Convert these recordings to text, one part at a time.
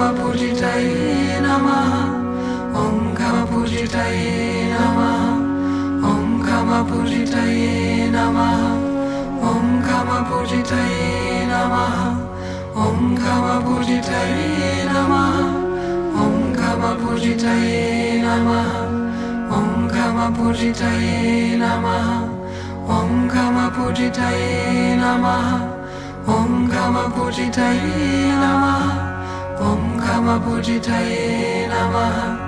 कवपूजितये नमः ॐ कवपूजितये नमः ॐ कवपूजितये नमः ॐ कवपूजितये नमः ॐ कवपूजितये नमः ॐ कवपूजितये नमः ॐ कवपूजितये नमः ॐ कवपूजितये नमः ॐ कवपूजितये नमः Om Kamapujitaye Namaha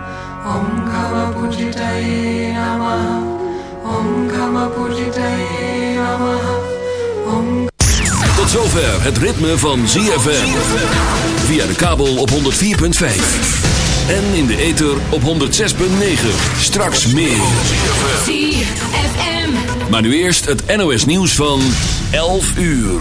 Om Kamapujitaye Namaha Om Kamapujitaye Namaha Om Tot zover het ritme van ZFM. Via de kabel op 104.5. En in de ether op 106.9. Straks meer. ZFM. Maar nu eerst het NOS nieuws van 11 uur.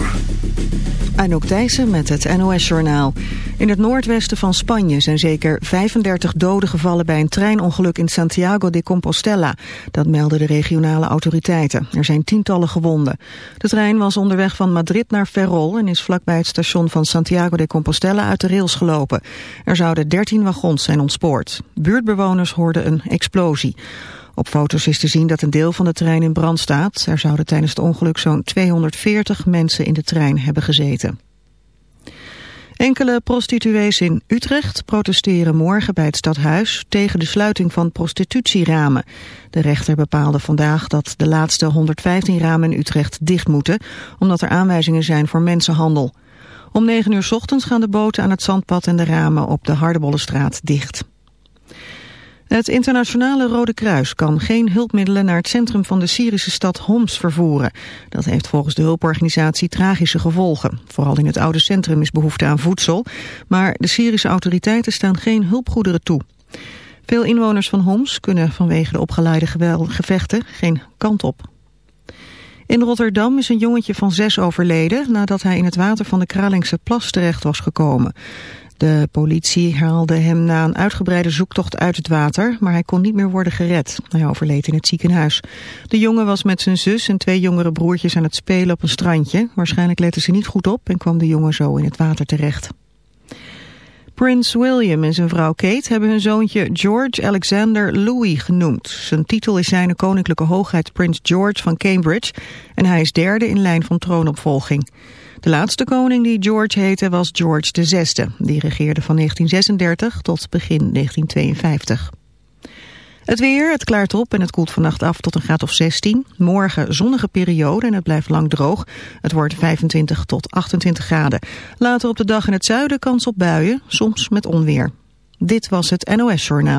Anouk Thijssen met het NOS-journaal. In het noordwesten van Spanje zijn zeker 35 doden gevallen bij een treinongeluk in Santiago de Compostela. Dat melden de regionale autoriteiten. Er zijn tientallen gewonden. De trein was onderweg van Madrid naar Ferrol en is vlakbij het station van Santiago de Compostela uit de rails gelopen. Er zouden 13 wagons zijn ontspoord. Buurtbewoners hoorden een explosie. Op foto's is te zien dat een deel van de trein in brand staat. Er zouden tijdens het ongeluk zo'n 240 mensen in de trein hebben gezeten. Enkele prostituees in Utrecht protesteren morgen bij het stadhuis tegen de sluiting van prostitutieramen. De rechter bepaalde vandaag dat de laatste 115 ramen in Utrecht dicht moeten, omdat er aanwijzingen zijn voor mensenhandel. Om 9 uur ochtends gaan de boten aan het zandpad en de ramen op de Hardebollenstraat dicht. Het internationale Rode Kruis kan geen hulpmiddelen naar het centrum van de Syrische stad Homs vervoeren. Dat heeft volgens de hulporganisatie tragische gevolgen. Vooral in het oude centrum is behoefte aan voedsel, maar de Syrische autoriteiten staan geen hulpgoederen toe. Veel inwoners van Homs kunnen vanwege de opgeleide gevechten geen kant op. In Rotterdam is een jongetje van zes overleden nadat hij in het water van de Kralingse plas terecht was gekomen. De politie haalde hem na een uitgebreide zoektocht uit het water, maar hij kon niet meer worden gered. Hij overleed in het ziekenhuis. De jongen was met zijn zus en twee jongere broertjes aan het spelen op een strandje. Waarschijnlijk letten ze niet goed op en kwam de jongen zo in het water terecht. Prins William en zijn vrouw Kate hebben hun zoontje George Alexander Louis genoemd. Zijn titel is zijn koninklijke hoogheid Prins George van Cambridge en hij is derde in lijn van troonopvolging. De laatste koning die George heette was George VI. Die regeerde van 1936 tot begin 1952. Het weer, het klaart op en het koelt vannacht af tot een graad of 16. Morgen zonnige periode en het blijft lang droog. Het wordt 25 tot 28 graden. Later op de dag in het zuiden kans op buien, soms met onweer. Dit was het NOS Journaal.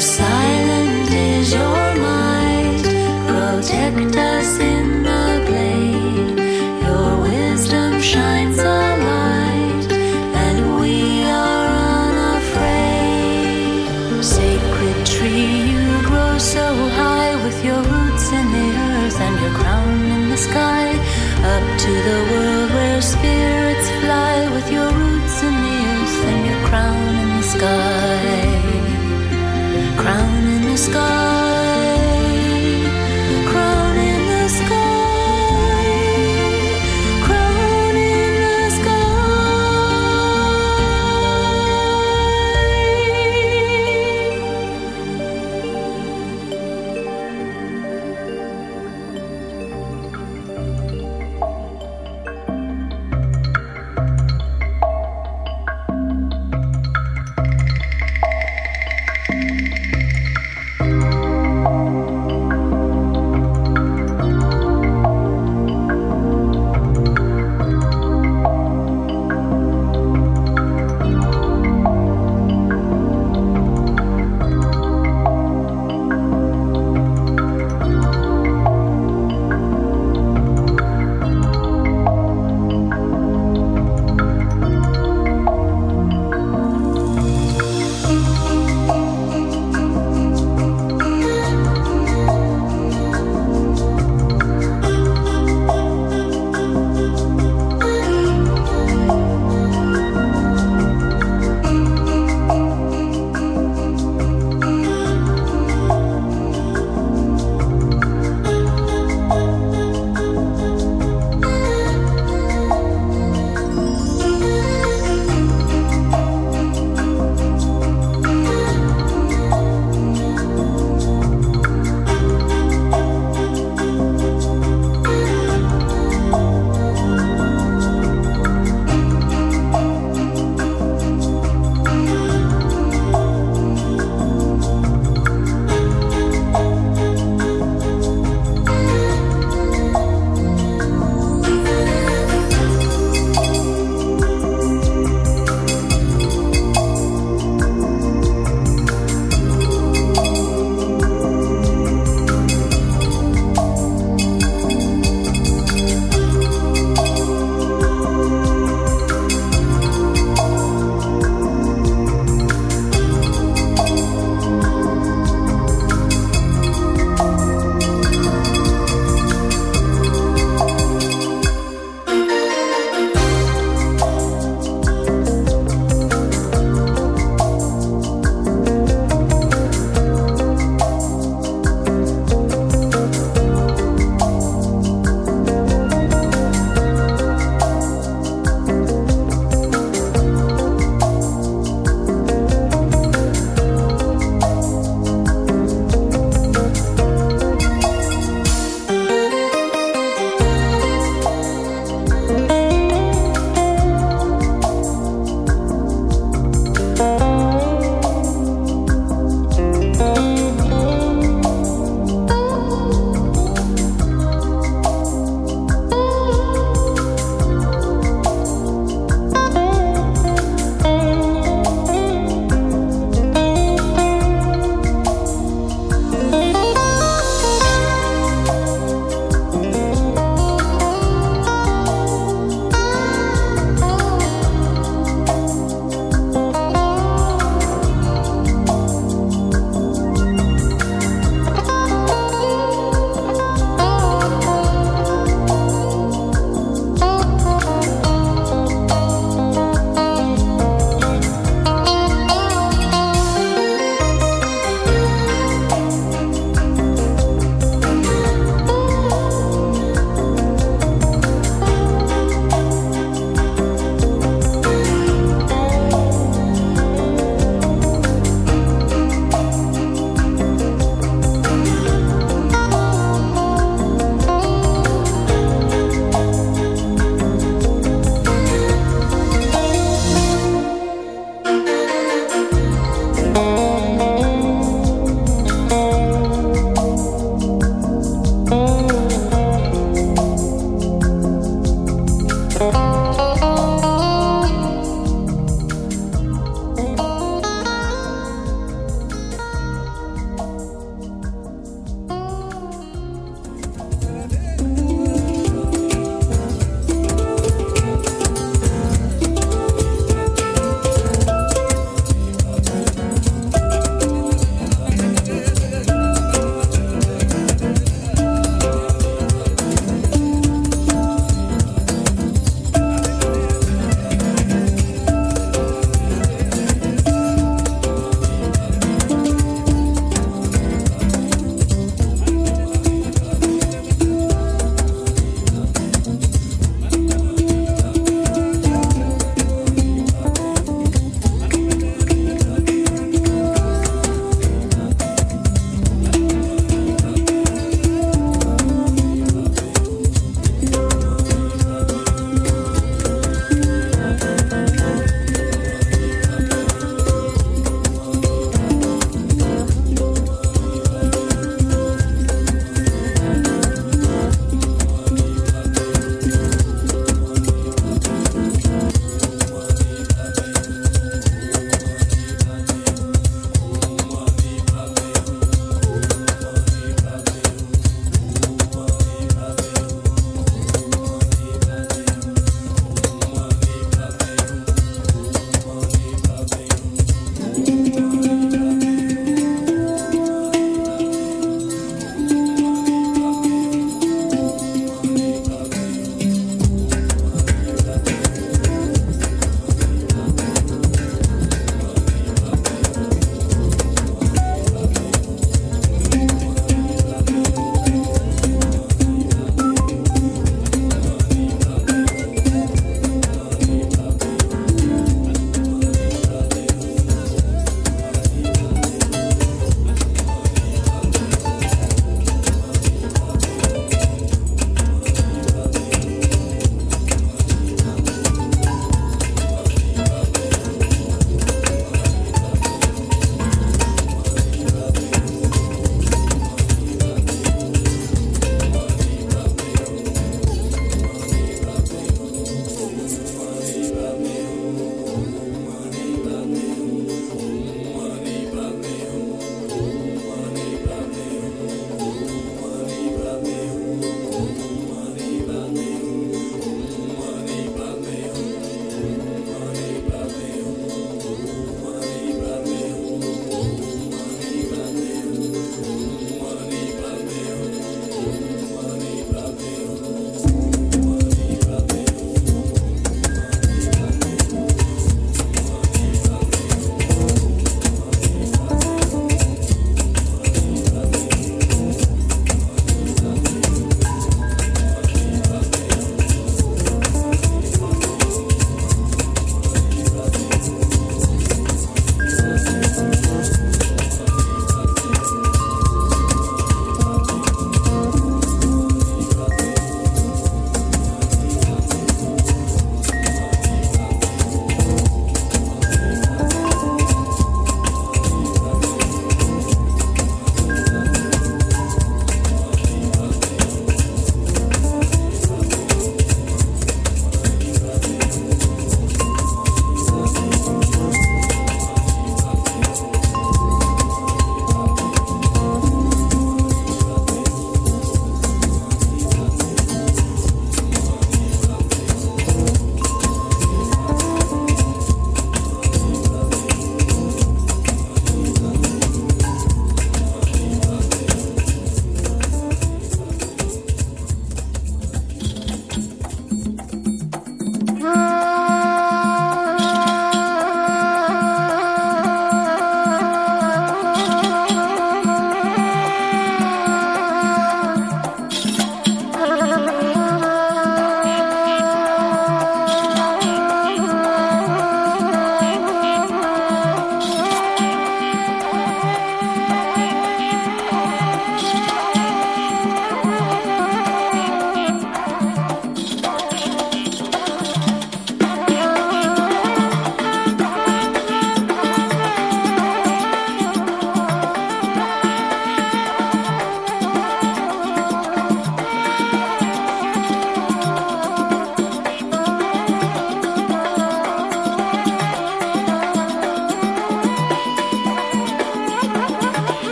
Silent is your might, protect us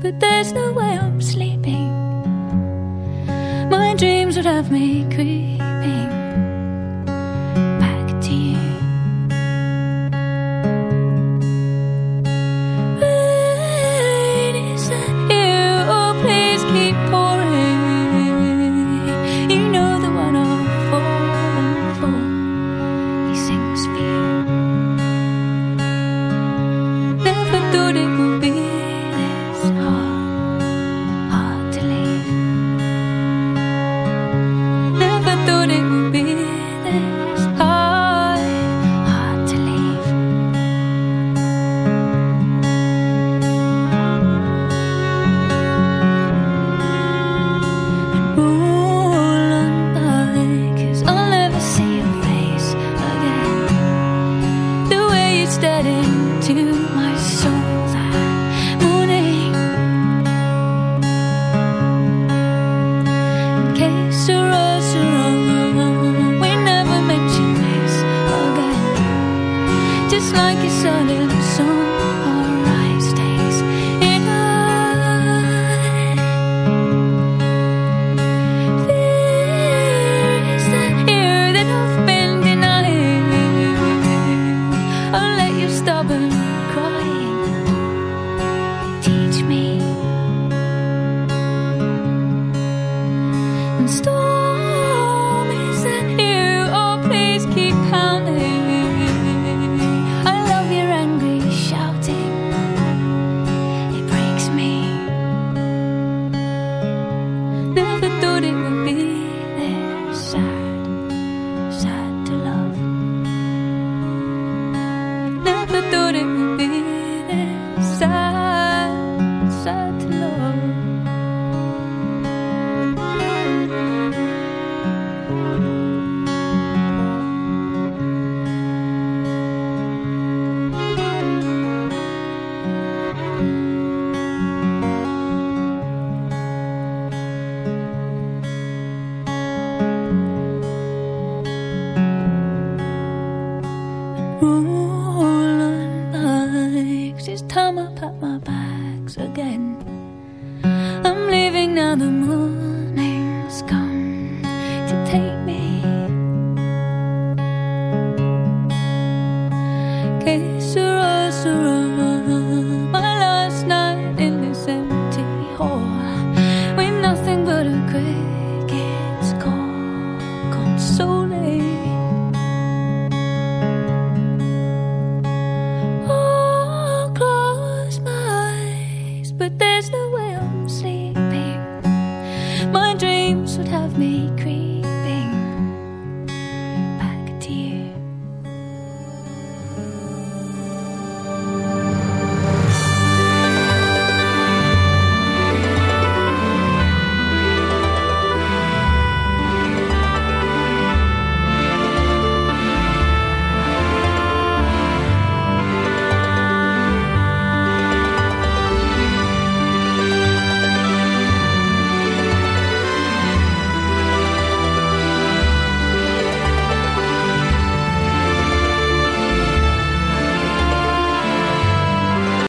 but there's no way I'm sleeping. My dreams would have me creep.